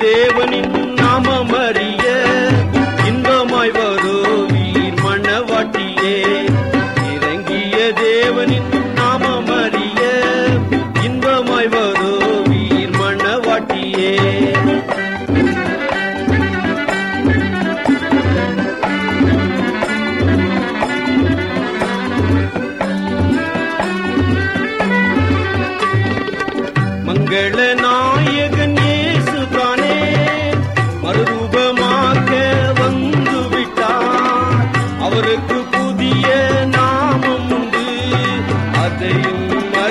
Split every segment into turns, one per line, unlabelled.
தேவனின் நாமமறிய இன்பமாய் வருவீர் மணவாட்டியே இறங்கிய தேவனின் நாமமறிய இன்பமாய் வருவீர் மணவாட்டியே மங்கள நான்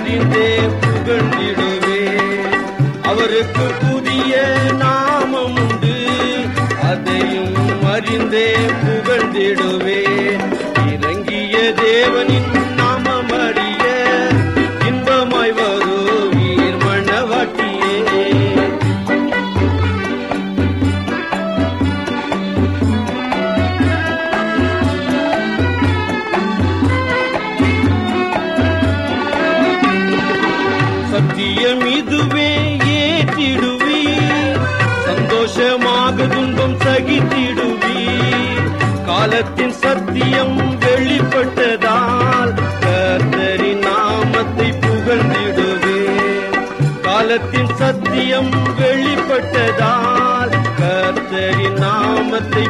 அறிந்தே புகழ்ந்திடுவே. அவருக்கு புதிய நாமம் உண்டு அதையும் அறிந்தே புகழ்ந்திடுவே. இறங்கிய தேவனின் சத்தியம் இதுவே ஏற்றிடுவி சந்தோஷமாக துன்பம் சகித்திடுவி காலத்தின் சத்தியம் வெளிப்பட்டதால் கர்த்தரின் நாமத்தை புகழ்ந்திடுவே காலத்தின் சத்தியம் வெளிப்பட்டதால் கர்த்தரின் நாமத்தை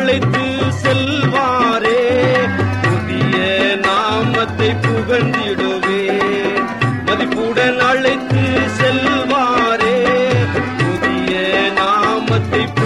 அழைத்து செல்வாரே. புதிய நாமத்தை புகழ்ந்திடுவே. மதிப்புடன் அழைத்து செல்வாரே. புதிய நாமத்தை